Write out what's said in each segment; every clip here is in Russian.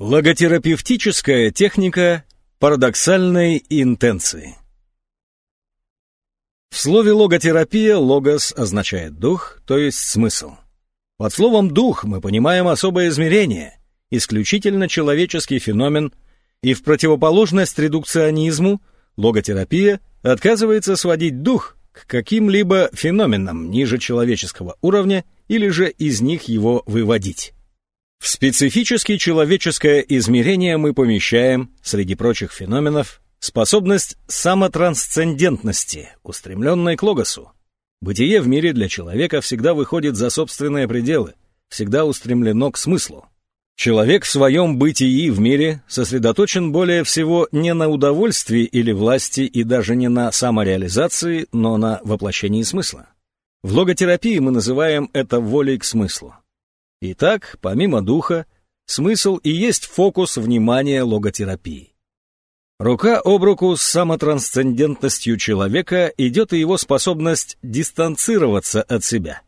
Логотерапевтическая техника парадоксальной интенции. В слове логотерапия логос означает дух, то есть смысл. Под словом дух мы понимаем особое измерение, исключительно человеческий феномен, и в противоположность редукционизму логотерапия отказывается сводить дух к каким-либо феноменам ниже человеческого уровня или же из них его выводить. В специфически человеческое измерение мы помещаем, среди прочих феноменов, способность самотрансцендентности, устремленной к логосу. Бытие в мире для человека всегда выходит за собственные пределы, всегда устремлено к смыслу. Человек в своем бытии в мире сосредоточен более всего не на удовольствии или власти и даже не на самореализации, но на воплощении смысла. В логотерапии мы называем это волей к смыслу. Итак, помимо духа, смысл и есть фокус внимания логотерапии. Рука об руку с самотрансцендентностью человека идет и его способность дистанцироваться от себя.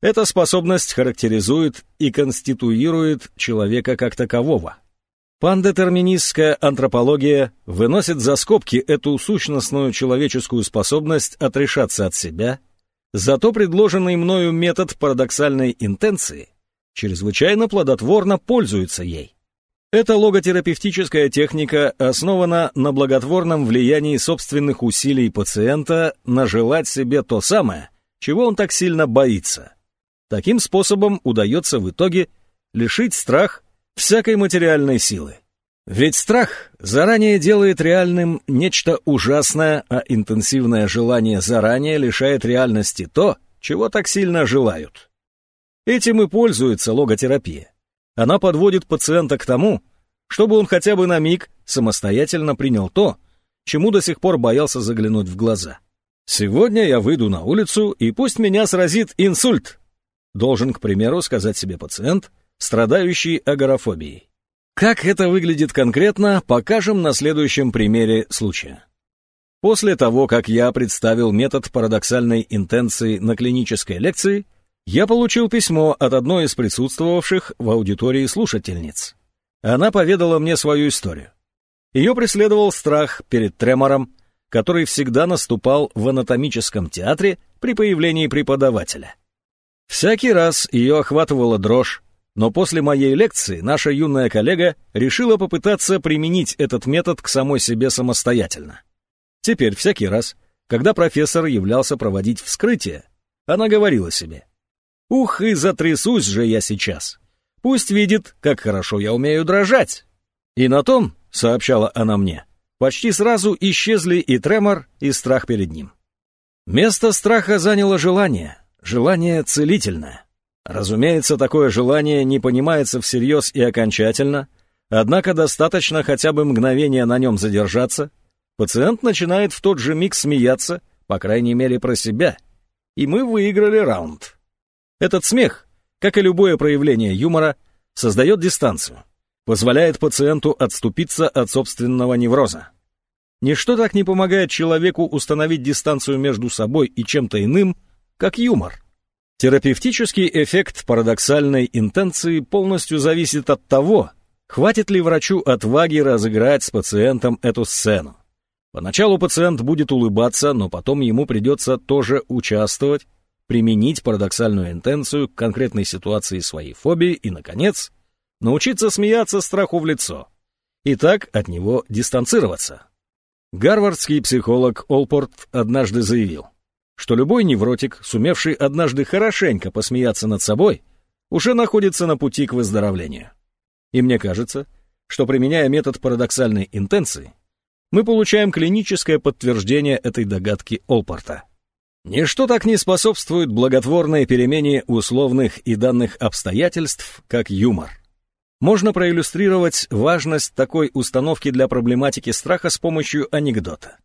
Эта способность характеризует и конституирует человека как такового. Пандетерминистская антропология выносит за скобки эту сущностную человеческую способность отрешаться от себя, зато предложенный мною метод парадоксальной интенции чрезвычайно плодотворно пользуются ей. Эта логотерапевтическая техника основана на благотворном влиянии собственных усилий пациента на желать себе то самое, чего он так сильно боится. Таким способом удается в итоге лишить страх всякой материальной силы. Ведь страх заранее делает реальным нечто ужасное, а интенсивное желание заранее лишает реальности то, чего так сильно желают. Этим и пользуется логотерапия. Она подводит пациента к тому, чтобы он хотя бы на миг самостоятельно принял то, чему до сих пор боялся заглянуть в глаза. Сегодня я выйду на улицу, и пусть меня сразит инсульт. Должен, к примеру, сказать себе пациент, страдающий агорафобией. Как это выглядит конкретно, покажем на следующем примере случая. После того, как я представил метод парадоксальной интенции на клинической лекции, я получил письмо от одной из присутствовавших в аудитории слушательниц. Она поведала мне свою историю. Ее преследовал страх перед тремором, который всегда наступал в анатомическом театре при появлении преподавателя. Всякий раз ее охватывала дрожь, но после моей лекции наша юная коллега решила попытаться применить этот метод к самой себе самостоятельно. Теперь всякий раз, когда профессор являлся проводить вскрытие, она говорила себе — Ух, и затрясусь же я сейчас. Пусть видит, как хорошо я умею дрожать. И на том, сообщала она мне, почти сразу исчезли и тремор, и страх перед ним. Место страха заняло желание, желание целительное. Разумеется, такое желание не понимается всерьез и окончательно, однако достаточно хотя бы мгновения на нем задержаться, пациент начинает в тот же миг смеяться, по крайней мере про себя, и мы выиграли раунд. Этот смех, как и любое проявление юмора, создает дистанцию, позволяет пациенту отступиться от собственного невроза. Ничто так не помогает человеку установить дистанцию между собой и чем-то иным, как юмор. Терапевтический эффект парадоксальной интенции полностью зависит от того, хватит ли врачу отваги разыграть с пациентом эту сцену. Поначалу пациент будет улыбаться, но потом ему придется тоже участвовать, применить парадоксальную интенцию к конкретной ситуации своей фобии и, наконец, научиться смеяться страху в лицо и так от него дистанцироваться. Гарвардский психолог Олпорт однажды заявил, что любой невротик, сумевший однажды хорошенько посмеяться над собой, уже находится на пути к выздоровлению. И мне кажется, что применяя метод парадоксальной интенции, мы получаем клиническое подтверждение этой догадки Олпорта. Ничто так не способствует благотворной перемене условных и данных обстоятельств, как юмор. Можно проиллюстрировать важность такой установки для проблематики страха с помощью анекдота.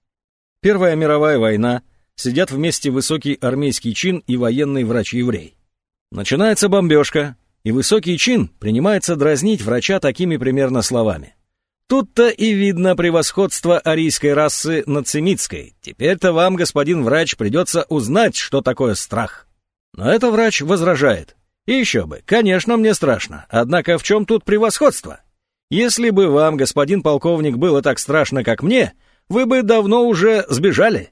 Первая мировая война, сидят вместе высокий армейский чин и военный врач-еврей. Начинается бомбежка, и высокий чин принимается дразнить врача такими примерно словами. Тут-то и видно превосходство арийской расы над семитской. Теперь-то вам, господин врач, придется узнать, что такое страх. Но это врач возражает. И еще бы, конечно, мне страшно. Однако в чем тут превосходство? Если бы вам, господин полковник, было так страшно, как мне, вы бы давно уже сбежали.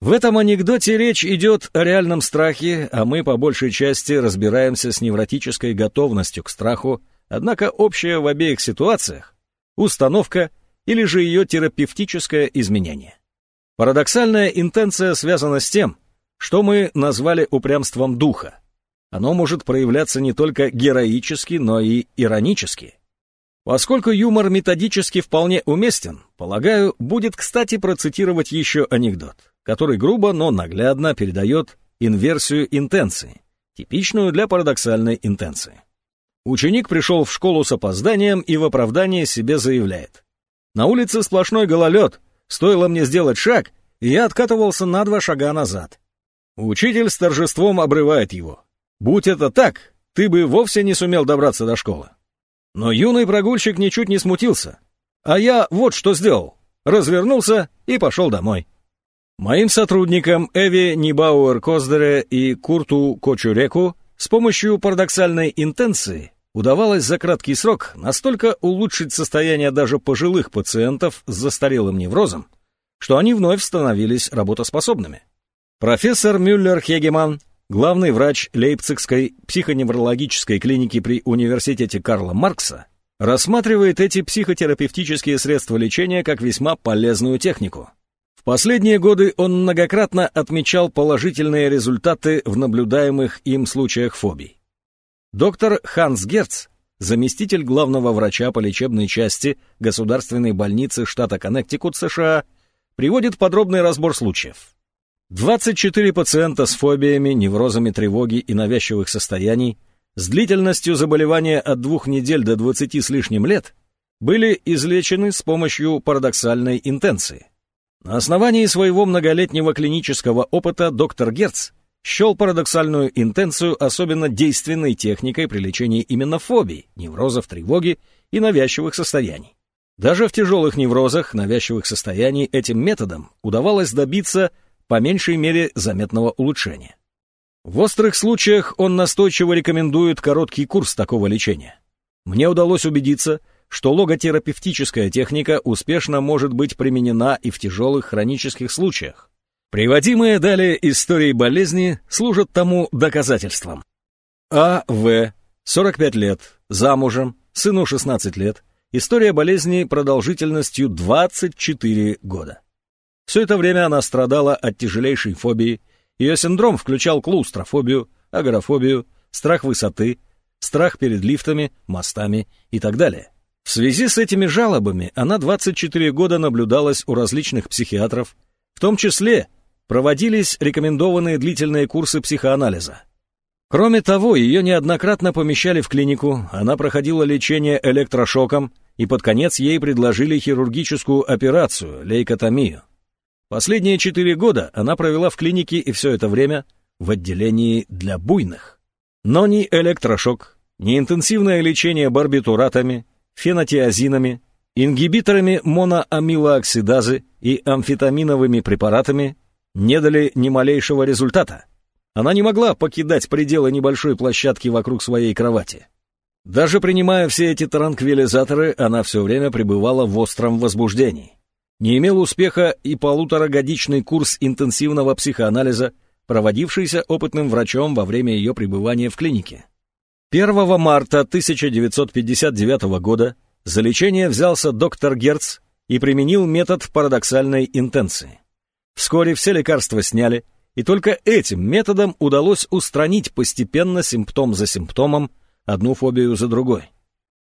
В этом анекдоте речь идет о реальном страхе, а мы по большей части разбираемся с невротической готовностью к страху, однако общее в обеих ситуациях — установка или же ее терапевтическое изменение. Парадоксальная интенция связана с тем, что мы назвали упрямством духа. Оно может проявляться не только героически, но и иронически. Поскольку юмор методически вполне уместен, полагаю, будет кстати процитировать еще анекдот, который грубо, но наглядно передает инверсию интенции, типичную для парадоксальной интенции. Ученик пришел в школу с опозданием и в оправдание себе заявляет. «На улице сплошной гололед, стоило мне сделать шаг, и я откатывался на два шага назад». Учитель с торжеством обрывает его. «Будь это так, ты бы вовсе не сумел добраться до школы». Но юный прогульщик ничуть не смутился. А я вот что сделал. Развернулся и пошел домой. Моим сотрудникам Эви Нибауэр Коздере и Курту Кочуреку с помощью парадоксальной интенции удавалось за краткий срок настолько улучшить состояние даже пожилых пациентов с застарелым неврозом, что они вновь становились работоспособными. Профессор Мюллер-Хегеман главный врач Лейпцигской психоневрологической клиники при университете Карла Маркса, рассматривает эти психотерапевтические средства лечения как весьма полезную технику. В последние годы он многократно отмечал положительные результаты в наблюдаемых им случаях фобий. Доктор Ханс Герц, заместитель главного врача по лечебной части Государственной больницы штата Коннектикут, США, приводит подробный разбор случаев. 24 пациента с фобиями, неврозами тревоги и навязчивых состояний с длительностью заболевания от двух недель до 20 с лишним лет были излечены с помощью парадоксальной интенции. На основании своего многолетнего клинического опыта доктор Герц счел парадоксальную интенцию особенно действенной техникой при лечении именно фобий, неврозов тревоги и навязчивых состояний. Даже в тяжелых неврозах навязчивых состояний этим методом удавалось добиться по меньшей мере заметного улучшения. В острых случаях он настойчиво рекомендует короткий курс такого лечения. Мне удалось убедиться, что логотерапевтическая техника успешно может быть применена и в тяжелых хронических случаях. Приводимые далее истории болезни служат тому доказательством. А. В. 45 лет, замужем, сыну 16 лет, история болезни продолжительностью 24 года. Все это время она страдала от тяжелейшей фобии. Ее синдром включал клаустрофобию, агорафобию, страх высоты, страх перед лифтами, мостами и так далее. В связи с этими жалобами она 24 года наблюдалась у различных психиатров, в том числе проводились рекомендованные длительные курсы психоанализа. Кроме того, ее неоднократно помещали в клинику, она проходила лечение электрошоком, и под конец ей предложили хирургическую операцию, лейкотомию. Последние четыре года она провела в клинике и все это время в отделении для буйных. Но ни электрошок, ни интенсивное лечение барбитуратами, фенотиазинами, ингибиторами моноамилооксидазы и амфетаминовыми препаратами не дали ни малейшего результата. Она не могла покидать пределы небольшой площадки вокруг своей кровати. Даже принимая все эти транквилизаторы, она все время пребывала в остром возбуждении. Не имел успеха и полуторагодичный курс интенсивного психоанализа, проводившийся опытным врачом во время ее пребывания в клинике. 1 марта 1959 года за лечение взялся доктор Герц и применил метод парадоксальной интенции. Вскоре все лекарства сняли, и только этим методом удалось устранить постепенно симптом за симптомом, одну фобию за другой.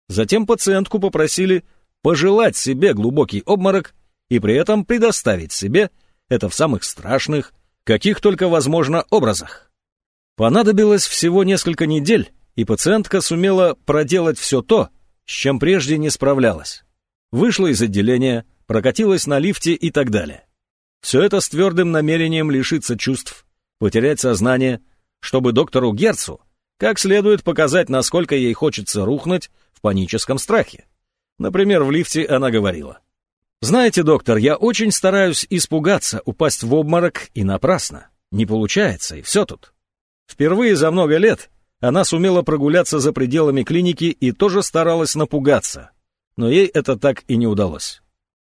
Затем пациентку попросили пожелать себе глубокий обморок и при этом предоставить себе это в самых страшных, каких только возможно образах. Понадобилось всего несколько недель, и пациентка сумела проделать все то, с чем прежде не справлялась. Вышла из отделения, прокатилась на лифте и так далее. Все это с твердым намерением лишиться чувств, потерять сознание, чтобы доктору Герцу как следует показать, насколько ей хочется рухнуть в паническом страхе. Например, в лифте она говорила — знаете, доктор, я очень стараюсь испугаться, упасть в обморок, и напрасно. Не получается, и все тут. Впервые за много лет она сумела прогуляться за пределами клиники и тоже старалась напугаться. но ей это так и не удалось.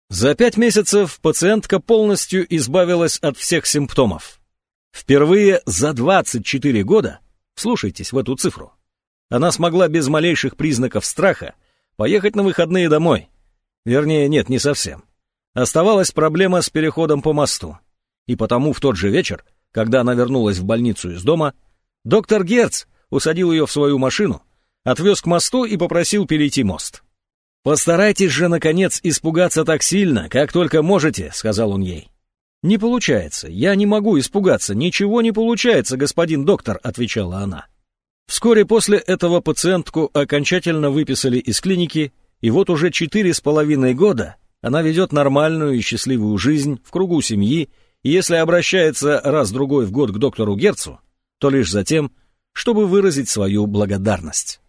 За пять месяцев пациентка полностью избавилась от всех симптомов. Впервые за 24 года, слушайтесь в эту цифру, она смогла без малейших признаков страха поехать на выходные домой. Вернее, нет, не совсем. Оставалась проблема с переходом по мосту. И потому в тот же вечер, когда она вернулась в больницу из дома, доктор Герц усадил ее в свою машину, отвез к мосту и попросил перейти мост. «Постарайтесь же, наконец, испугаться так сильно, как только можете», — сказал он ей. «Не получается, я не могу испугаться, ничего не получается, господин доктор», — отвечала она. Вскоре после этого пациентку окончательно выписали из клиники, и вот уже четыре с половиной года она ведет нормальную и счастливую жизнь в кругу семьи, и если обращается раз-другой в год к доктору Герцу, то лишь за тем, чтобы выразить свою благодарность.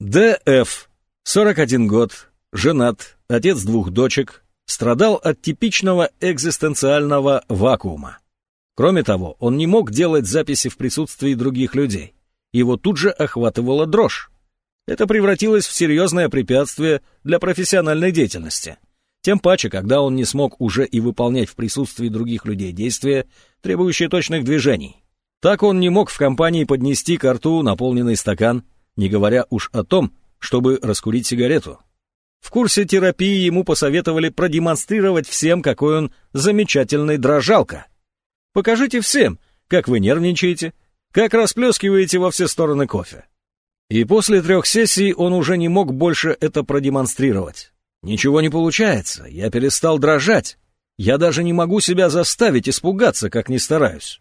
Д.Ф. 41 год, женат, отец двух дочек, страдал от типичного экзистенциального вакуума. Кроме того, он не мог делать записи в присутствии других людей. Его тут же охватывала дрожь. Это превратилось в серьезное препятствие для профессиональной деятельности. Тем паче, когда он не смог уже и выполнять в присутствии других людей действия, требующие точных движений. Так он не мог в компании поднести к рту наполненный стакан, не говоря уж о том, чтобы раскурить сигарету. В курсе терапии ему посоветовали продемонстрировать всем, какой он замечательный дрожалка. Покажите всем, как вы нервничаете, как расплескиваете во все стороны кофе. И после трех сессий он уже не мог больше это продемонстрировать. Ничего не получается, я перестал дрожать. Я даже не могу себя заставить испугаться, как ни стараюсь.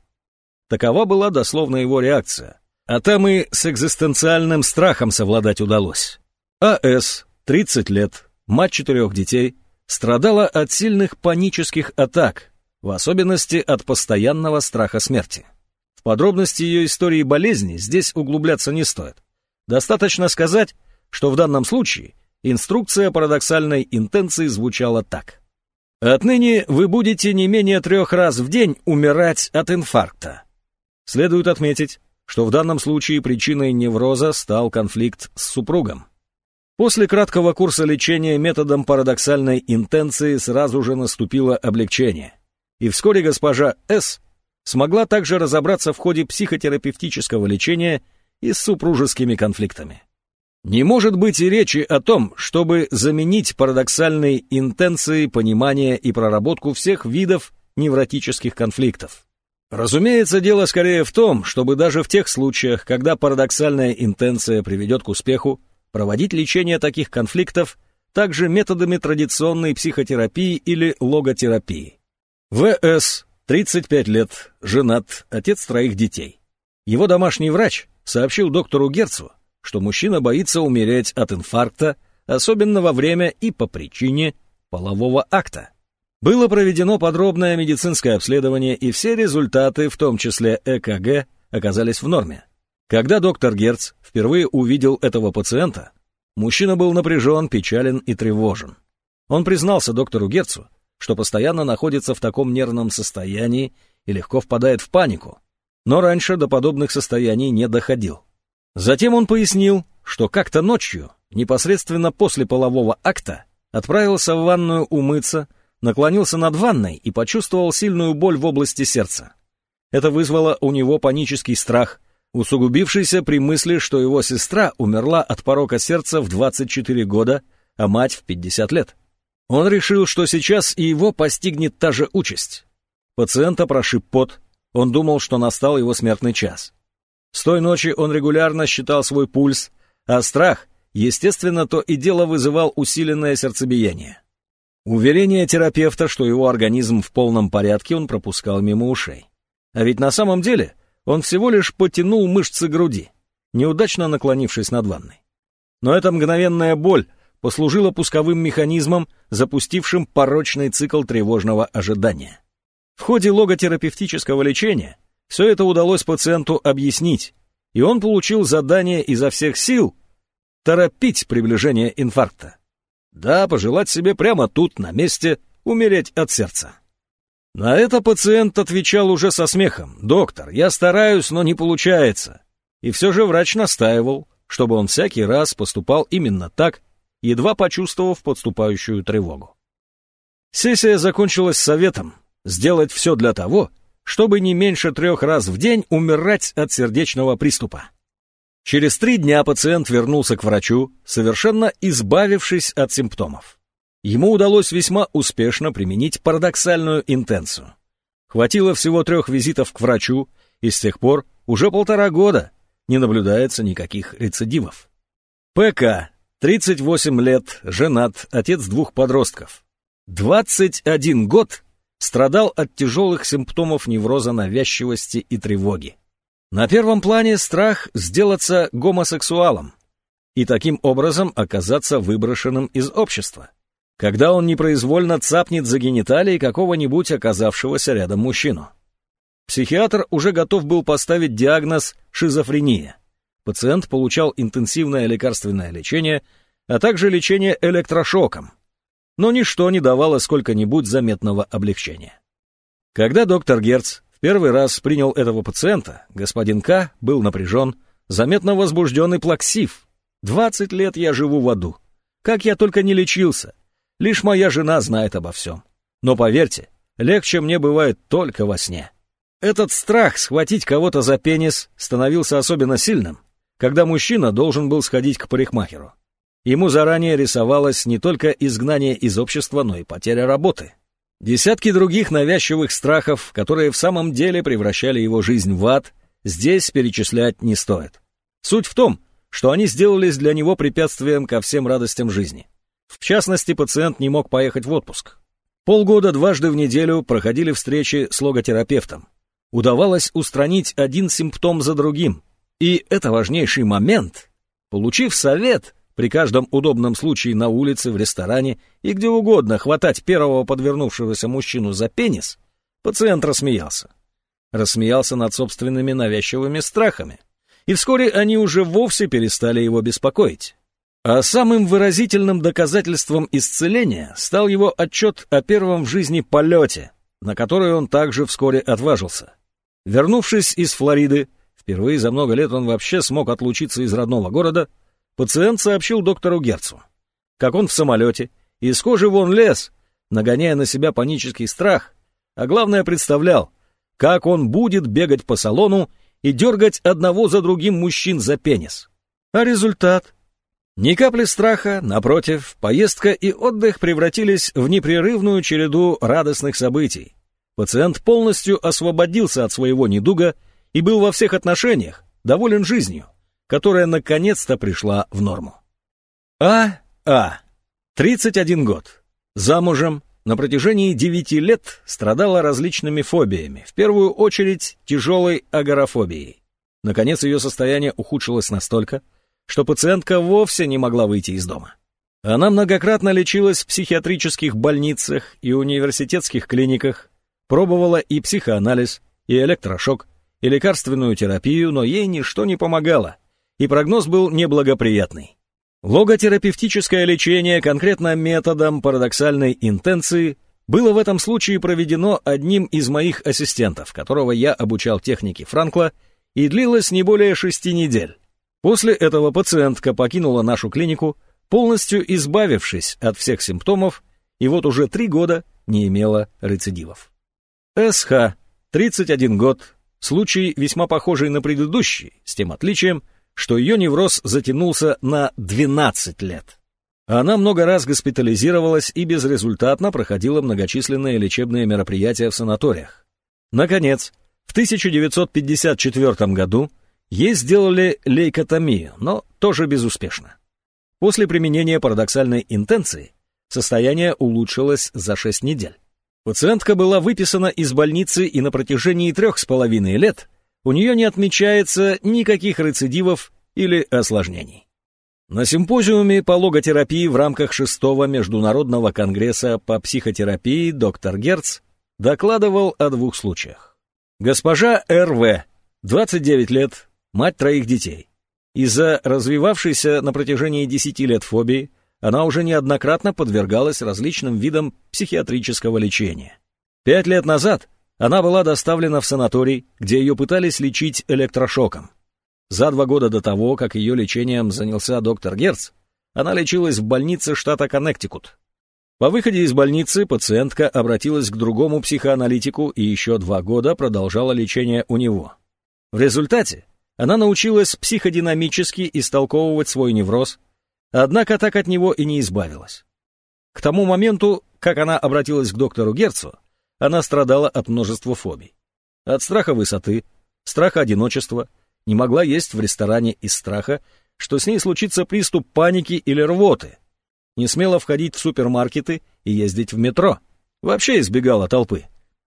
Такова была дословно его реакция. А там и с экзистенциальным страхом совладать удалось. А.С., 30 лет, мать четырех детей, страдала от сильных панических атак, в особенности от постоянного страха смерти. В подробности ее истории болезни здесь углубляться не стоит. Достаточно сказать, что в данном случае инструкция парадоксальной интенции звучала так. Отныне вы будете не менее трех раз в день умирать от инфаркта. Следует отметить, что в данном случае причиной невроза стал конфликт с супругом. После краткого курса лечения методом парадоксальной интенции сразу же наступило облегчение, и вскоре госпожа С. смогла также разобраться в ходе психотерапевтического лечения и с супружескими конфликтами. Не может быть и речи о том, чтобы заменить парадоксальной интенции понимание и проработку всех видов невротических конфликтов. Разумеется, дело скорее в том, чтобы даже в тех случаях, когда парадоксальная интенция приведет к успеху, проводить лечение таких конфликтов также методами традиционной психотерапии или логотерапии. В.С. 35 лет, женат, отец троих детей. Его домашний врач сообщил доктору Герцу, что мужчина боится умереть от инфаркта, особенно во время и по причине полового акта. Было проведено подробное медицинское обследование, и все результаты, в том числе ЭКГ, оказались в норме. Когда доктор Герц впервые увидел этого пациента, мужчина был напряжен, печален и тревожен. Он признался доктору Герцу, что постоянно находится в таком нервном состоянии и легко впадает в панику, но раньше до подобных состояний не доходил. Затем он пояснил, что как-то ночью, непосредственно после полового акта, отправился в ванную умыться, наклонился над ванной и почувствовал сильную боль в области сердца. Это вызвало у него панический страх, усугубившийся при мысли, что его сестра умерла от порока сердца в 24 года, а мать в 50 лет. Он решил, что сейчас и его постигнет та же участь. Пациента прошиб пот, он думал, что настал его смертный час. С той ночи он регулярно считал свой пульс, а страх, естественно, то и дело вызывал усиленное сердцебиение. Уверение терапевта, что его организм в полном порядке, он пропускал мимо ушей. А ведь на самом деле он всего лишь потянул мышцы груди, неудачно наклонившись над ванной. Но эта мгновенная боль послужила пусковым механизмом, запустившим порочный цикл тревожного ожидания. В ходе логотерапевтического лечения все это удалось пациенту объяснить, и он получил задание изо всех сил торопить приближение инфаркта. Да, пожелать себе прямо тут, на месте, умереть от сердца. На это пациент отвечал уже со смехом. «Доктор, я стараюсь, но не получается». И все же врач настаивал, чтобы он всякий раз поступал именно так, едва почувствовав подступающую тревогу. Сессия закончилась советом сделать все для того, чтобы не меньше трех раз в день умирать от сердечного приступа. Через три дня пациент вернулся к врачу, совершенно избавившись от симптомов. Ему удалось весьма успешно применить парадоксальную интенцию. Хватило всего трех визитов к врачу, и с тех пор уже полтора года не наблюдается никаких рецидивов. ПК, 38 лет, женат, отец двух подростков. 21 год страдал от тяжелых симптомов невроза навязчивости и тревоги. На первом плане страх сделаться гомосексуалом и таким образом оказаться выброшенным из общества, когда он непроизвольно цапнет за гениталии какого-нибудь оказавшегося рядом мужчину. Психиатр уже готов был поставить диагноз «шизофрения». Пациент получал интенсивное лекарственное лечение, а также лечение электрошоком – но ничто не давало сколько-нибудь заметного облегчения. Когда доктор Герц первый раз принял этого пациента, господин К. был напряжен, заметно возбужден и плаксив. «Двадцать лет я живу в аду. Как я только не лечился. Лишь моя жена знает обо всем. Но поверьте, легче мне бывает только во сне». Этот страх схватить кого-то за пенис становился особенно сильным, когда мужчина должен был сходить к парикмахеру. Ему заранее рисовалось не только изгнание из общества, но и потеря работы. Десятки других навязчивых страхов, которые в самом деле превращали его жизнь в ад, здесь перечислять не стоит. Суть в том, что они сделались для него препятствием ко всем радостям жизни. В частности, пациент не мог поехать в отпуск. Полгода дважды в неделю проходили встречи с логотерапевтом. Удавалось устранить один симптом за другим. И это важнейший момент. Получив совет, при каждом удобном случае на улице, в ресторане и где угодно хватать первого подвернувшегося мужчину за пенис, пациент рассмеялся. Рассмеялся над собственными навязчивыми страхами. И вскоре они уже вовсе перестали его беспокоить. А самым выразительным доказательством исцеления стал его отчет о первом в жизни полете, на который он также вскоре отважился. Вернувшись из Флориды, впервые за много лет он вообще смог отлучиться из родного города — Пациент сообщил доктору Герцу, как он в самолете, из кожи вон лез, нагоняя на себя панический страх, а главное представлял, как он будет бегать по салону и дергать одного за другим мужчин за пенис. А результат? Ни капли страха, напротив, поездка и отдых превратились в непрерывную череду радостных событий. Пациент полностью освободился от своего недуга и был во всех отношениях доволен жизнью которая наконец-то пришла в норму. А. А. 31 год. Замужем. На протяжении 9 лет страдала различными фобиями, в первую очередь тяжелой агорафобией. Наконец ее состояние ухудшилось настолько, что пациентка вовсе не могла выйти из дома. Она многократно лечилась в психиатрических больницах и университетских клиниках, пробовала и психоанализ, и электрошок, и лекарственную терапию, но ей ничто не помогало, и прогноз был неблагоприятный. Логотерапевтическое лечение конкретно методом парадоксальной интенции было в этом случае проведено одним из моих ассистентов, которого я обучал технике Франкла, и длилось не более шести недель. После этого пациентка покинула нашу клинику, полностью избавившись от всех симптомов, и вот уже три года не имела рецидивов. СХ, 31 год, случай весьма похожий на предыдущий, с тем отличием, что ее невроз затянулся на 12 лет. Она много раз госпитализировалась и безрезультатно проходила многочисленные лечебные мероприятия в санаториях. Наконец, в 1954 году ей сделали лейкотомию, но тоже безуспешно. После применения парадоксальной интенции состояние улучшилось за 6 недель. Пациентка была выписана из больницы и на протяжении трех с половиной лет у нее не отмечается никаких рецидивов или осложнений. На симпозиуме по логотерапии в рамках шестого Международного конгресса по психотерапии доктор Герц докладывал о двух случаях. Госпожа Р.В., 29 лет, мать троих детей. Из-за развивавшейся на протяжении 10 лет фобии она уже неоднократно подвергалась различным видам психиатрического лечения. Пять лет назад она была доставлена в санаторий, где ее пытались лечить электрошоком. За два года до того, как ее лечением занялся доктор Герц, Она лечилась в больнице штата Коннектикут. По выходе из больницы пациентка обратилась к другому психоаналитику и еще два года продолжала лечение у него. В результате она научилась психодинамически истолковывать свой невроз, однако так от него и не избавилась. К тому моменту, как она обратилась к доктору Герцу, она страдала от множества фобий. От страха высоты, страха одиночества, не могла есть в ресторане из страха, что с ней случится приступ паники или рвоты, не смела входить в супермаркеты и ездить в метро, вообще избегала толпы,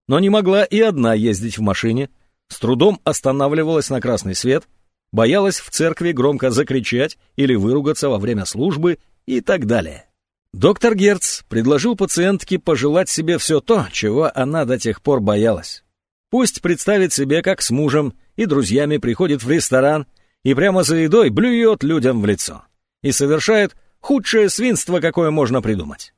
но не могла и одна ездить в машине, с трудом останавливалась на красный свет, боялась в церкви громко закричать или выругаться во время службы и так далее. Доктор Герц предложил пациентке пожелать себе все то, чего она до тех пор боялась. Пусть представит себе, как с мужем и друзьями приходит в ресторан и прямо за едой блюет людям в лицо и совершает худшее свинство, какое можно придумать.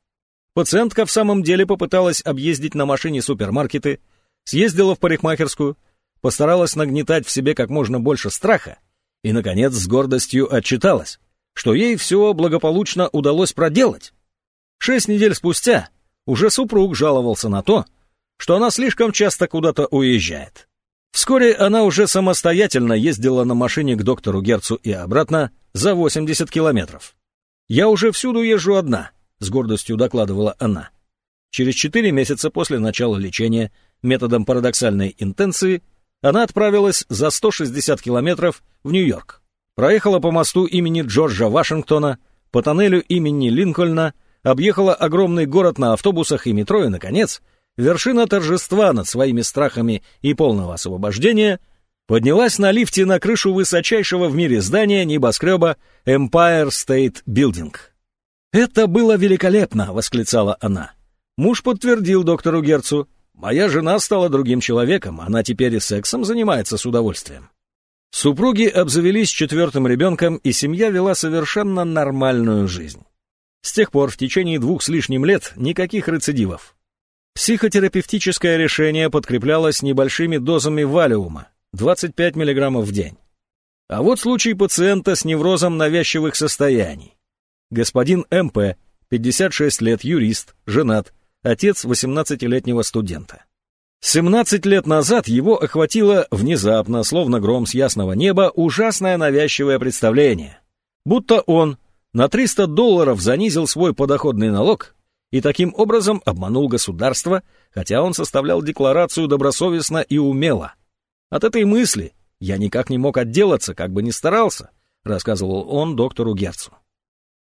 Пациентка в самом деле попыталась объездить на машине супермаркеты, съездила в парикмахерскую, постаралась нагнетать в себе как можно больше страха и, наконец, с гордостью отчиталась, что ей все благополучно удалось проделать. Шесть недель спустя уже супруг жаловался на то, что она слишком часто куда-то уезжает. Вскоре она уже самостоятельно ездила на машине к доктору Герцу и обратно за 80 километров. «Я уже всюду езжу одна», — с гордостью докладывала она. Через четыре месяца после начала лечения методом парадоксальной интенции она отправилась за 160 километров в Нью-Йорк. Проехала по мосту имени Джорджа Вашингтона, по тоннелю имени Линкольна, объехала огромный город на автобусах и метро и, наконец, вершина торжества над своими страхами и полного освобождения поднялась на лифте на крышу высочайшего в мире здания небоскреба Empire State Building. «Это было великолепно!» — восклицала она. Муж подтвердил доктору Герцу. «Моя жена стала другим человеком, она теперь и сексом занимается с удовольствием». Супруги обзавелись четвертым ребенком, и семья вела совершенно нормальную жизнь. С тех пор в течение двух с лишним лет никаких рецидивов. Психотерапевтическое решение подкреплялось небольшими дозами валиума, 25 мг в день. А вот случай пациента с неврозом навязчивых состояний. Господин МП, 56 лет, юрист, женат, отец 18-летнего студента. 17 лет назад его охватило внезапно, словно гром с ясного неба, ужасное навязчивое представление. Будто он на 300 долларов занизил свой подоходный налог и таким образом обманул государство, хотя он составлял декларацию добросовестно и умело. От этой мысли я никак не мог отделаться, как бы ни старался, рассказывал он доктору Герцу.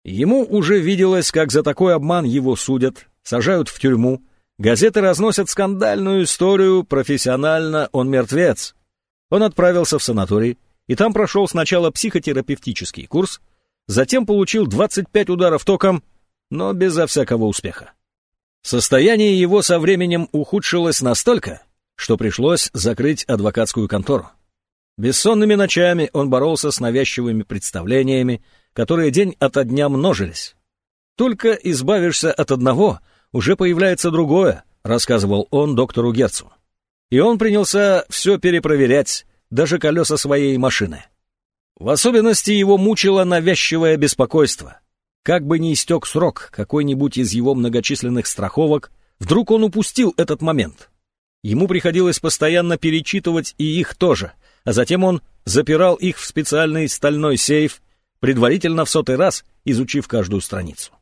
Ему уже виделось, как за такой обман его судят, сажают в тюрьму, газеты разносят скандальную историю, профессионально он мертвец. Он отправился в санаторий, и там прошел сначала психотерапевтический курс, затем получил 25 ударов током, но безо всякого успеха. Состояние его со временем ухудшилось настолько, что пришлось закрыть адвокатскую контору. Бессонными ночами он боролся с навязчивыми представлениями, которые день ото дня множились. «Только избавишься от одного, уже появляется другое», рассказывал он доктору Герцу. И он принялся все перепроверять, даже колеса своей машины. В особенности его мучило навязчивое беспокойство. Как бы ни истек срок какой-нибудь из его многочисленных страховок, вдруг он упустил этот момент. Ему приходилось постоянно перечитывать и их тоже, а затем он запирал их в специальный стальной сейф, предварительно в сотый раз изучив каждую страницу.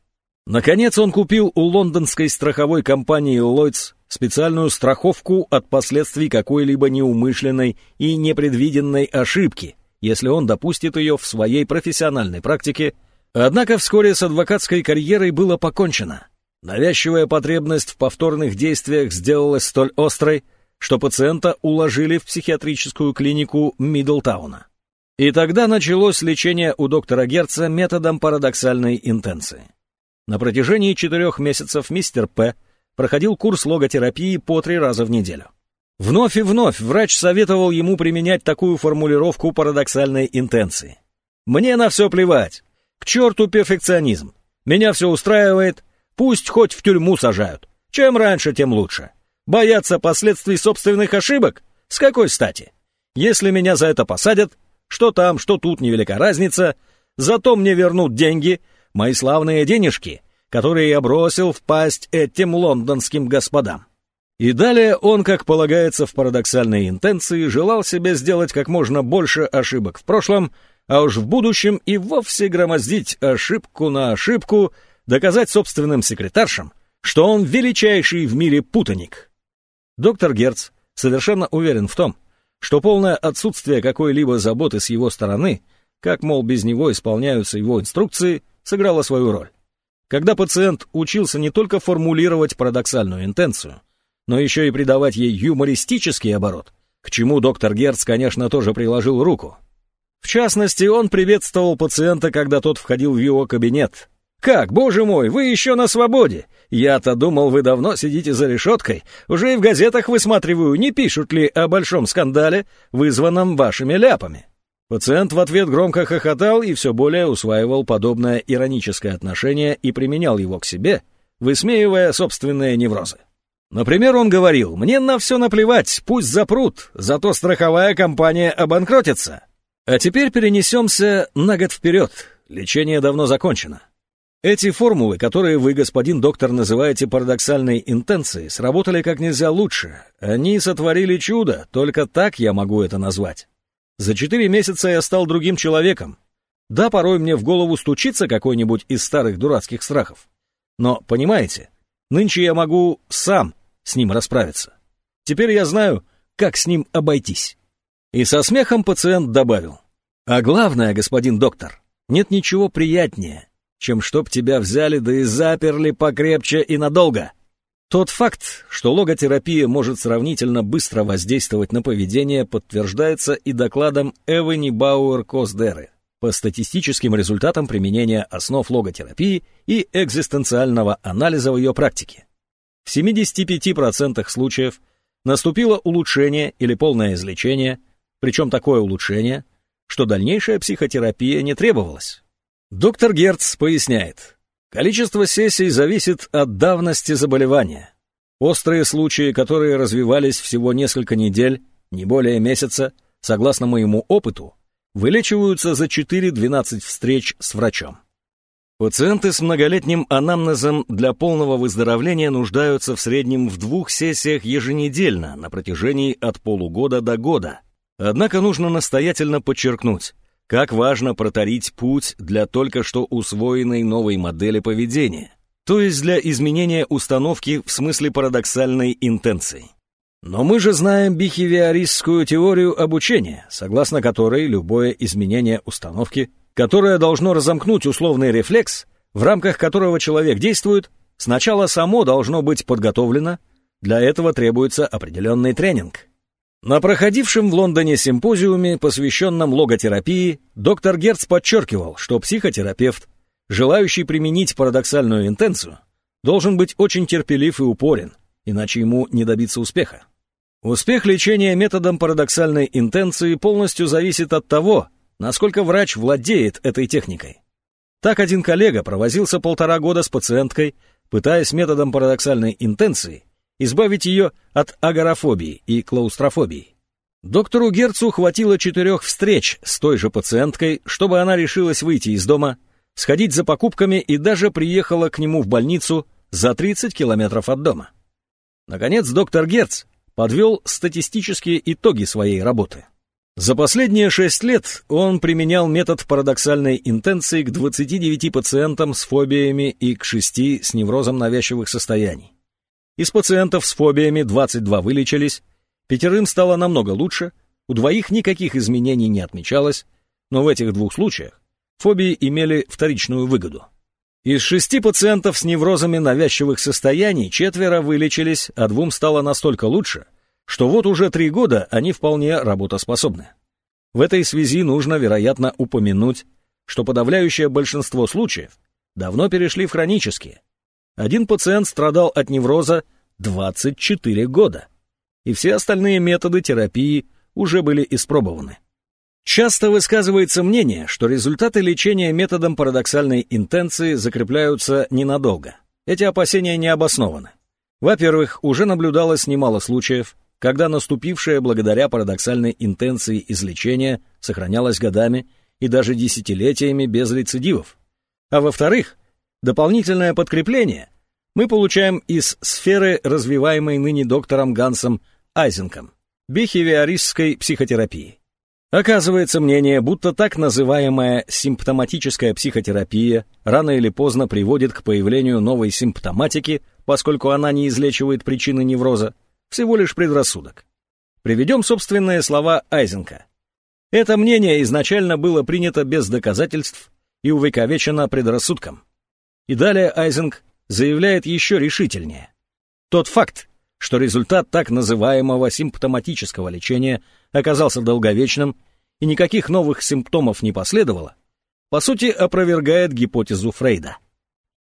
Наконец он купил у лондонской страховой компании Lloyds специальную страховку от последствий какой-либо неумышленной и непредвиденной ошибки, если он допустит ее в своей профессиональной практике, однако вскоре с адвокатской карьерой было покончено. Навязчивая потребность в повторных действиях сделалась столь острой, что пациента уложили в психиатрическую клинику Мидлтауна. И тогда началось лечение у доктора Герца методом парадоксальной интенции. На протяжении четырех месяцев мистер П. проходил курс логотерапии по три раза в неделю. Вновь и вновь врач советовал ему применять такую формулировку парадоксальной интенции. «Мне на все плевать. К черту перфекционизм. Меня все устраивает. Пусть хоть в тюрьму сажают. Чем раньше, тем лучше. Бояться последствий собственных ошибок? С какой стати? Если меня за это посадят, что там, что тут, невелика разница. Зато мне вернут деньги, мои славные денежки, которые я бросил в пасть этим лондонским господам. И далее он, как полагается в парадоксальной интенции, желал себе сделать как можно больше ошибок в прошлом, а уж в будущем и вовсе громоздить ошибку на ошибку, доказать собственным секретаршам, что он величайший в мире путаник. Доктор Герц совершенно уверен в том, что полное отсутствие какой-либо заботы с его стороны, как, мол, без него исполняются его инструкции, сыграло свою роль. Когда пациент учился не только формулировать парадоксальную интенцию, но еще и придавать ей юмористический оборот, к чему доктор Герц, конечно, тоже приложил руку. В частности, он приветствовал пациента, когда тот входил в его кабинет. «Как, боже мой, вы еще на свободе! Я-то думал, вы давно сидите за решеткой. Уже и в газетах высматриваю, не пишут ли о большом скандале, вызванном вашими ляпами». Пациент в ответ громко хохотал и все более усваивал подобное ироническое отношение и применял его к себе, высмеивая собственные неврозы. Например, он говорил, «Мне на все наплевать, пусть запрут, зато страховая компания обанкротится». А теперь перенесемся на год вперед. Лечение давно закончено. Эти формулы, которые вы, господин доктор, называете парадоксальной интенцией, сработали как нельзя лучше. Они сотворили чудо, только так я могу это назвать. За четыре месяца я стал другим человеком. Да, порой мне в голову стучится какой-нибудь из старых дурацких страхов. Но, понимаете, нынче я могу сам с ним расправиться. Теперь я знаю, как с ним обойтись. И со смехом пациент добавил. А главное, господин доктор, нет ничего приятнее, чем чтоб тебя взяли да и заперли покрепче и надолго. Тот факт, что логотерапия может сравнительно быстро воздействовать на поведение, подтверждается и докладом Эвани Бауэр-Косдеры по статистическим результатам применения основ логотерапии и экзистенциального анализа в ее практике. В 75% случаев наступило улучшение или полное излечение – причем такое улучшение, что дальнейшая психотерапия не требовалась. Доктор Герц поясняет, количество сессий зависит от давности заболевания. Острые случаи, которые развивались всего несколько недель, не более месяца, согласно моему опыту, вылечиваются за 4-12 встреч с врачом. Пациенты с многолетним анамнезом для полного выздоровления нуждаются в среднем в двух сессиях еженедельно на протяжении от полугода до года, Однако нужно настоятельно подчеркнуть, как важно протарить путь для только что усвоенной новой модели поведения, то есть для изменения установки в смысле парадоксальной интенции. Но мы же знаем бихевиористскую теорию обучения, согласно которой любое изменение установки, которое должно разомкнуть условный рефлекс, в рамках которого человек действует, сначала само должно быть подготовлено, для этого требуется определенный тренинг – на проходившем в Лондоне симпозиуме, посвященном логотерапии, доктор Герц подчеркивал, что психотерапевт, желающий применить парадоксальную интенцию, должен быть очень терпелив и упорен, иначе ему не добиться успеха. Успех лечения методом парадоксальной интенции полностью зависит от того, насколько врач владеет этой техникой. Так один коллега провозился полтора года с пациенткой, пытаясь методом парадоксальной интенции избавить ее от агорафобии и клаустрофобии. Доктору Герцу хватило четырех встреч с той же пациенткой, чтобы она решилась выйти из дома, сходить за покупками и даже приехала к нему в больницу за 30 километров от дома. Наконец, доктор Герц подвел статистические итоги своей работы. За последние шесть лет он применял метод парадоксальной интенции к 29 пациентам с фобиями и к 6 с неврозом навязчивых состояний. Из пациентов с фобиями 22 вылечились, пятерым стало намного лучше, у двоих никаких изменений не отмечалось, но в этих двух случаях фобии имели вторичную выгоду. Из шести пациентов с неврозами навязчивых состояний четверо вылечились, а двум стало настолько лучше, что вот уже три года они вполне работоспособны. В этой связи нужно, вероятно, упомянуть, что подавляющее большинство случаев давно перешли в хронические, один пациент страдал от невроза 24 года, и все остальные методы терапии уже были испробованы. Часто высказывается мнение, что результаты лечения методом парадоксальной интенции закрепляются ненадолго. Эти опасения не обоснованы. Во-первых, уже наблюдалось немало случаев, когда наступившее благодаря парадоксальной интенции излечение сохранялось годами и даже десятилетиями без рецидивов. А во-вторых, дополнительное подкрепление мы получаем из сферы, развиваемой ныне доктором Гансом Айзенком, бихевиористской психотерапии. Оказывается мнение, будто так называемая симптоматическая психотерапия рано или поздно приводит к появлению новой симптоматики, поскольку она не излечивает причины невроза, всего лишь предрассудок. Приведем собственные слова Айзенка. Это мнение изначально было принято без доказательств и увековечено предрассудком. И далее Айзенк заявляет еще решительнее. Тот факт, что результат так называемого симптоматического лечения оказался долговечным и никаких новых симптомов не последовало, по сути опровергает гипотезу Фрейда.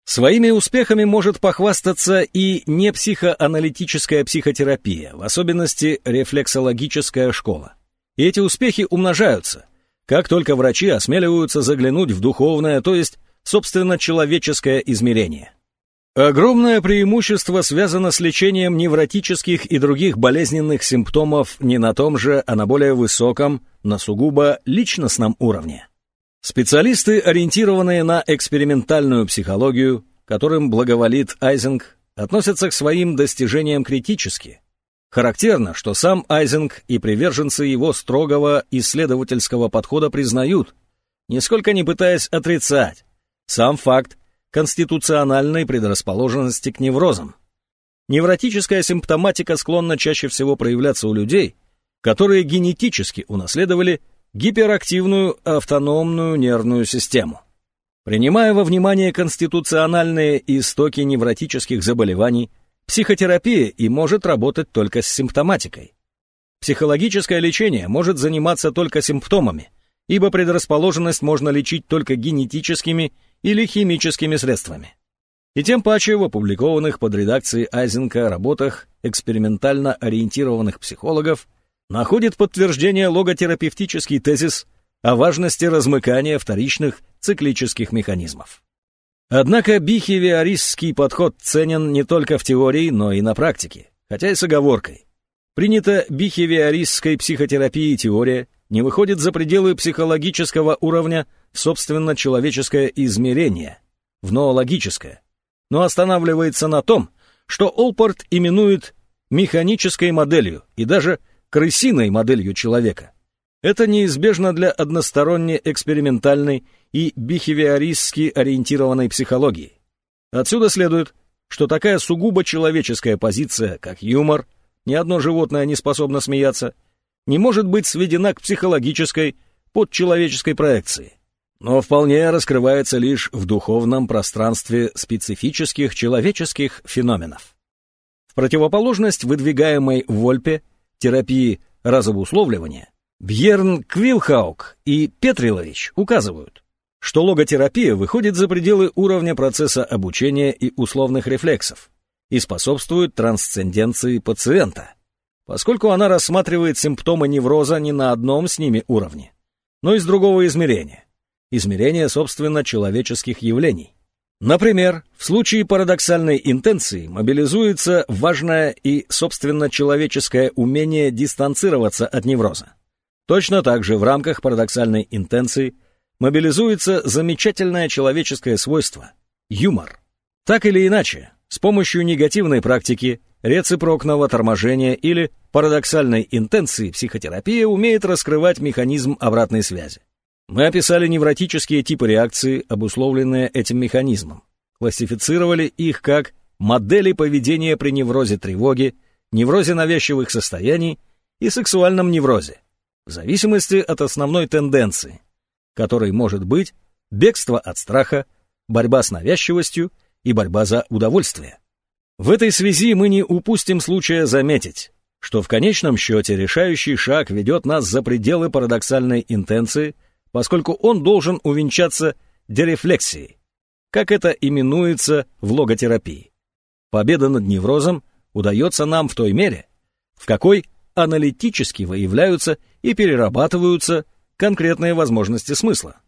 Своими успехами может похвастаться и непсихоаналитическая психотерапия, в особенности рефлексологическая школа. И эти успехи умножаются, как только врачи осмеливаются заглянуть в духовное, то есть, собственно, человеческое измерение. Огромное преимущество связано с лечением невротических и других болезненных симптомов не на том же, а на более высоком, на сугубо личностном уровне. Специалисты, ориентированные на экспериментальную психологию, которым благоволит Айзенг, относятся к своим достижениям критически. Характерно, что сам Айзенг и приверженцы его строгого исследовательского подхода признают, нисколько не пытаясь отрицать, сам факт конституциональной предрасположенности к неврозам. Невротическая симптоматика склонна чаще всего проявляться у людей, которые генетически унаследовали гиперактивную автономную нервную систему. Принимая во внимание конституциональные истоки невротических заболеваний, психотерапия и может работать только с симптоматикой. Психологическое лечение может заниматься только симптомами, ибо предрасположенность можно лечить только генетическими или химическими средствами. И тем паче в опубликованных под редакцией Айзенка работах экспериментально ориентированных психологов находит подтверждение логотерапевтический тезис о важности размыкания вторичных циклических механизмов. Однако бихевиористский подход ценен не только в теории, но и на практике, хотя и с оговоркой. Принята бихевиористской психотерапии теория не выходит за пределы психологического уровня собственно, человеческое измерение, в ноологическое, но останавливается на том, что Олпорт именует механической моделью и даже крысиной моделью человека. Это неизбежно для односторонне экспериментальной и бихевиористски ориентированной психологии. Отсюда следует, что такая сугубо человеческая позиция, как юмор, ни одно животное не способно смеяться, не может быть сведена к психологической, подчеловеческой проекции но вполне раскрывается лишь в духовном пространстве специфических человеческих феноменов. В противоположность выдвигаемой Вольпе терапии разобусловливания, Бьерн Квилхаук и Петрилович указывают, что логотерапия выходит за пределы уровня процесса обучения и условных рефлексов и способствует трансценденции пациента, поскольку она рассматривает симптомы невроза не на одном с ними уровне, но и с другого измерения измерение, собственно, человеческих явлений. Например, в случае парадоксальной интенции мобилизуется важное и, собственно, человеческое умение дистанцироваться от невроза. Точно так же в рамках парадоксальной интенции мобилизуется замечательное человеческое свойство – юмор. Так или иначе, с помощью негативной практики, рецепрокного торможения или парадоксальной интенции психотерапия умеет раскрывать механизм обратной связи. Мы описали невротические типы реакции, обусловленные этим механизмом. Классифицировали их как модели поведения при неврозе тревоги, неврозе навязчивых состояний и сексуальном неврозе, в зависимости от основной тенденции, которой может быть бегство от страха, борьба с навязчивостью и борьба за удовольствие. В этой связи мы не упустим случая заметить, что в конечном счете решающий шаг ведет нас за пределы парадоксальной интенции – поскольку он должен увенчаться дерефлексией, как это именуется в логотерапии. Победа над неврозом удается нам в той мере, в какой аналитически выявляются и перерабатываются конкретные возможности смысла,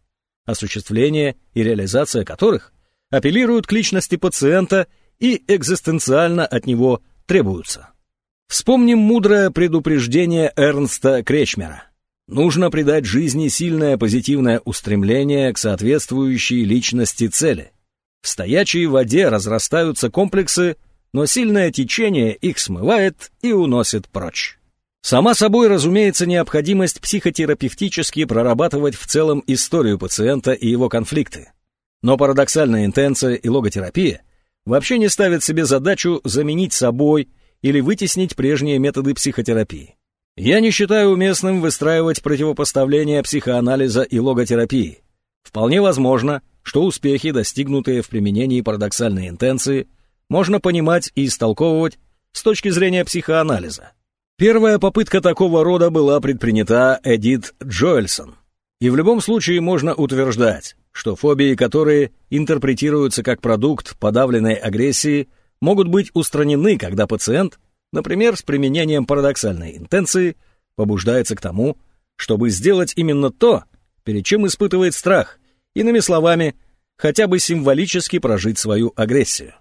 осуществление и реализация которых апеллируют к личности пациента и экзистенциально от него требуются. Вспомним мудрое предупреждение Эрнста Кречмера. Нужно придать жизни сильное позитивное устремление к соответствующей личности цели. В стоячей воде разрастаются комплексы, но сильное течение их смывает и уносит прочь. Сама собой, разумеется, необходимость психотерапевтически прорабатывать в целом историю пациента и его конфликты. Но парадоксальная интенция и логотерапия вообще не ставят себе задачу заменить собой или вытеснить прежние методы психотерапии. Я не считаю уместным выстраивать противопоставление психоанализа и логотерапии. Вполне возможно, что успехи, достигнутые в применении парадоксальной интенции, можно понимать и истолковывать с точки зрения психоанализа. Первая попытка такого рода была предпринята Эдит Джоэльсон. И в любом случае можно утверждать, что фобии, которые интерпретируются как продукт подавленной агрессии, могут быть устранены, когда пациент например, с применением парадоксальной интенции, побуждается к тому, чтобы сделать именно то, перед чем испытывает страх, иными словами, хотя бы символически прожить свою агрессию.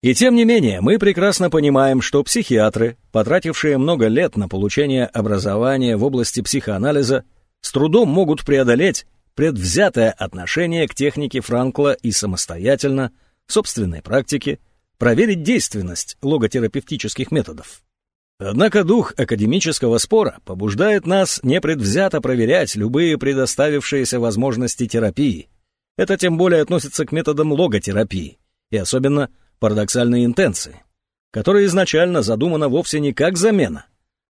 И тем не менее, мы прекрасно понимаем, что психиатры, потратившие много лет на получение образования в области психоанализа, с трудом могут преодолеть предвзятое отношение к технике Франкла и самостоятельно, в собственной практике, проверить действенность логотерапевтических методов. Однако дух академического спора побуждает нас непредвзято проверять любые предоставившиеся возможности терапии. Это тем более относится к методам логотерапии, и особенно парадоксальной интенции, которая изначально задумана вовсе не как замена,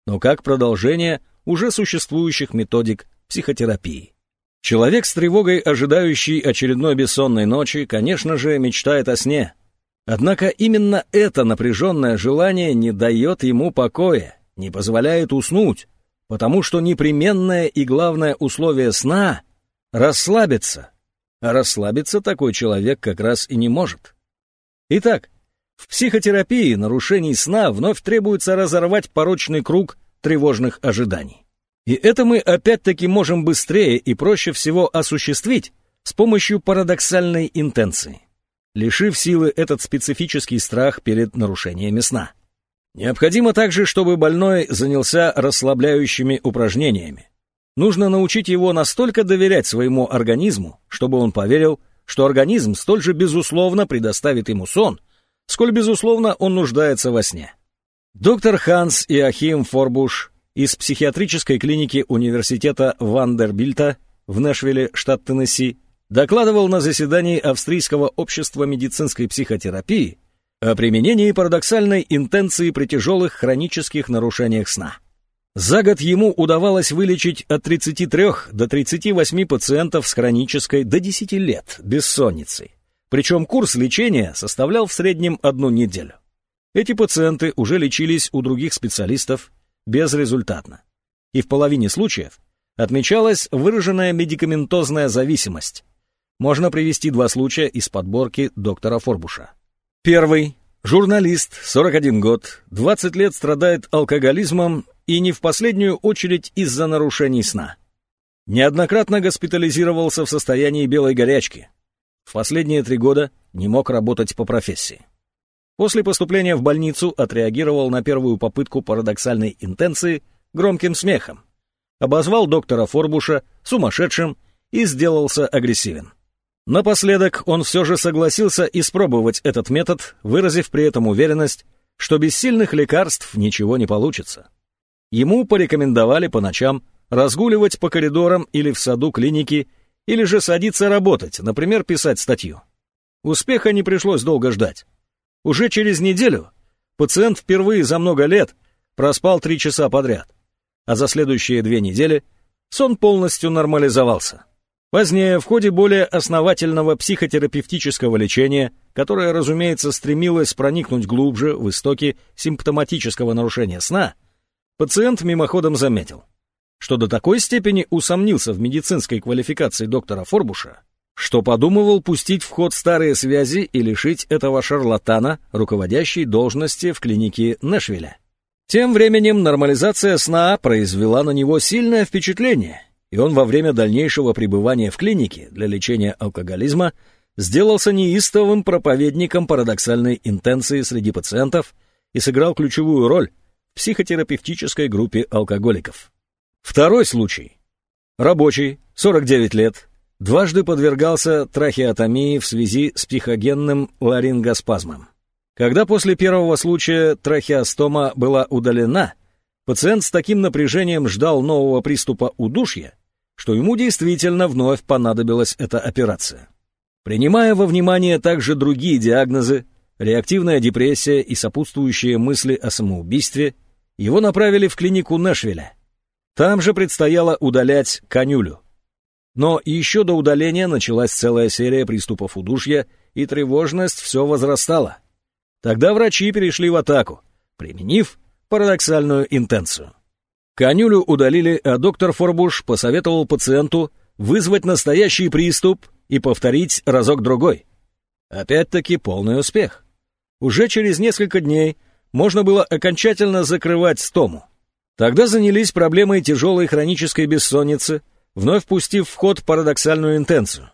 но как продолжение уже существующих методик психотерапии. Человек с тревогой, ожидающий очередной бессонной ночи, конечно же, мечтает о сне, Однако именно это напряженное желание не дает ему покоя, не позволяет уснуть, потому что непременное и главное условие сна — расслабиться. А расслабиться такой человек как раз и не может. Итак, в психотерапии нарушений сна вновь требуется разорвать порочный круг тревожных ожиданий. И это мы опять-таки можем быстрее и проще всего осуществить с помощью парадоксальной интенции лишив силы этот специфический страх перед нарушениями сна. Необходимо также, чтобы больной занялся расслабляющими упражнениями. Нужно научить его настолько доверять своему организму, чтобы он поверил, что организм столь же безусловно предоставит ему сон, сколь безусловно он нуждается во сне. Доктор Ханс Иохим Форбуш из психиатрической клиники университета Вандербильта в Нэшвилле, штат Теннесси, докладывал на заседании Австрийского общества медицинской психотерапии о применении парадоксальной интенции при тяжелых хронических нарушениях сна. За год ему удавалось вылечить от 33 до 38 пациентов с хронической до 10 лет бессонницей. Причем курс лечения составлял в среднем одну неделю. Эти пациенты уже лечились у других специалистов безрезультатно. И в половине случаев отмечалась выраженная медикаментозная зависимость, можно привести два случая из подборки доктора Форбуша. Первый. Журналист, 41 год, 20 лет страдает алкоголизмом и не в последнюю очередь из-за нарушений сна. Неоднократно госпитализировался в состоянии белой горячки. В последние три года не мог работать по профессии. После поступления в больницу отреагировал на первую попытку парадоксальной интенции громким смехом. Обозвал доктора Форбуша сумасшедшим и сделался агрессивен. Напоследок он все же согласился испробовать этот метод, выразив при этом уверенность, что без сильных лекарств ничего не получится. Ему порекомендовали по ночам разгуливать по коридорам или в саду клиники, или же садиться работать, например, писать статью. Успеха не пришлось долго ждать. Уже через неделю пациент впервые за много лет проспал три часа подряд, а за следующие две недели сон полностью нормализовался. Позднее, в ходе более основательного психотерапевтического лечения, которое, разумеется, стремилось проникнуть глубже в истоки симптоматического нарушения сна, пациент мимоходом заметил, что до такой степени усомнился в медицинской квалификации доктора Форбуша, что подумывал пустить в ход старые связи и лишить этого шарлатана руководящей должности в клинике Нэшвилля. Тем временем нормализация сна произвела на него сильное впечатление, и он во время дальнейшего пребывания в клинике для лечения алкоголизма сделался неистовым проповедником парадоксальной интенции среди пациентов и сыграл ключевую роль в психотерапевтической группе алкоголиков. Второй случай. Рабочий, 49 лет, дважды подвергался трахеотомии в связи с психогенным ларингоспазмом. Когда после первого случая трахеостома была удалена, пациент с таким напряжением ждал нового приступа удушья, что ему действительно вновь понадобилась эта операция. Принимая во внимание также другие диагнозы, реактивная депрессия и сопутствующие мысли о самоубийстве, его направили в клинику Нэшвилля. Там же предстояло удалять конюлю. Но еще до удаления началась целая серия приступов удушья, и тревожность все возрастала. Тогда врачи перешли в атаку, применив парадоксальную интенцию. Конюлю удалили, а доктор Форбуш посоветовал пациенту вызвать настоящий приступ и повторить разок-другой. Опять-таки полный успех. Уже через несколько дней можно было окончательно закрывать стому. Тогда занялись проблемой тяжелой хронической бессонницы, вновь пустив в ход парадоксальную интенцию.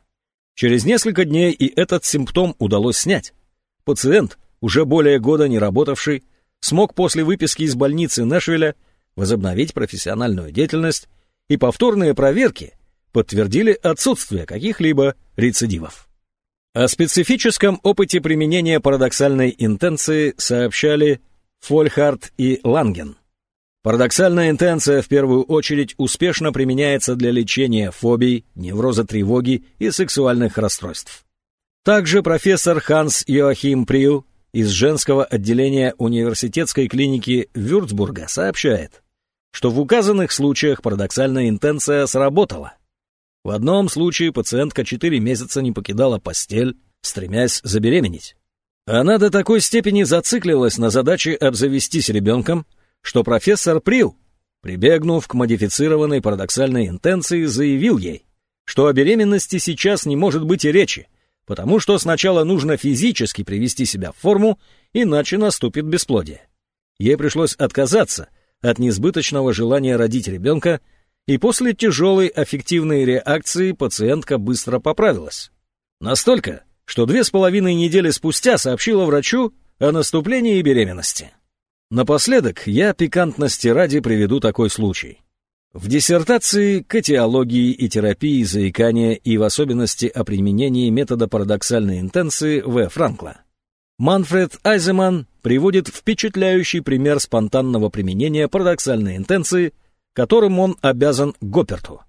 Через несколько дней и этот симптом удалось снять. Пациент, уже более года не работавший, смог после выписки из больницы Нэшвилля возобновить профессиональную деятельность, и повторные проверки подтвердили отсутствие каких-либо рецидивов. О специфическом опыте применения парадоксальной интенции сообщали Фольхарт и Ланген. Парадоксальная интенция в первую очередь успешно применяется для лечения фобий, невроза тревоги и сексуальных расстройств. Также профессор Ханс Йоахим Приу из женского отделения университетской клиники Вюрцбурга сообщает, что в указанных случаях парадоксальная интенция сработала. В одном случае пациентка 4 месяца не покидала постель, стремясь забеременеть. Она до такой степени зациклилась на задаче обзавестись ребенком, что профессор Прил, прибегнув к модифицированной парадоксальной интенции, заявил ей, что о беременности сейчас не может быть и речи, потому что сначала нужно физически привести себя в форму, иначе наступит бесплодие. Ей пришлось отказаться от несбыточного желания родить ребенка, и после тяжелой аффективной реакции пациентка быстро поправилась. Настолько, что две с половиной недели спустя сообщила врачу о наступлении беременности. Напоследок я пикантности ради приведу такой случай. В диссертации к этиологии и терапии заикания и в особенности о применении метода парадоксальной интенции В. Франкла Манфред Айземан приводит впечатляющий пример спонтанного применения парадоксальной интенции, которым он обязан Гоперту.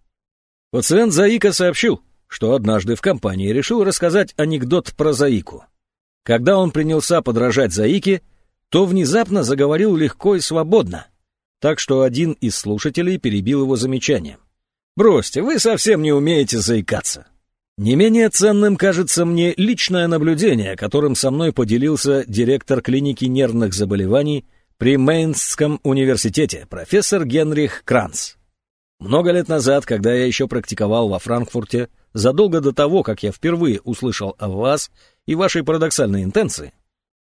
Пациент Заика сообщил, что однажды в компании решил рассказать анекдот про Заику. Когда он принялся подражать Заике, то внезапно заговорил легко и свободно, так что один из слушателей перебил его замечанием. «Бросьте, вы совсем не умеете заикаться». Не менее ценным кажется мне личное наблюдение, которым со мной поделился директор клиники нервных заболеваний при Мейнском университете, профессор Генрих Кранц. Много лет назад, когда я еще практиковал во Франкфурте, задолго до того, как я впервые услышал о вас и вашей парадоксальной интенции,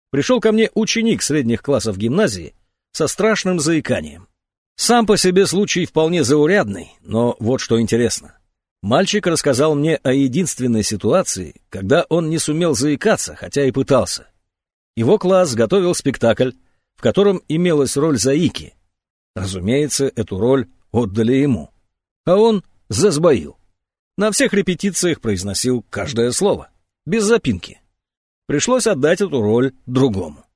пришел ко мне ученик средних классов гимназии со страшным заиканием. Сам по себе случай вполне заурядный, но вот что интересно. Мальчик рассказал мне о единственной ситуации, когда он не сумел заикаться, хотя и пытался. Его класс готовил спектакль, в котором имелась роль заики. Разумеется, эту роль отдали ему. А он засбоил. На всех репетициях произносил каждое слово, без запинки. Пришлось отдать эту роль другому.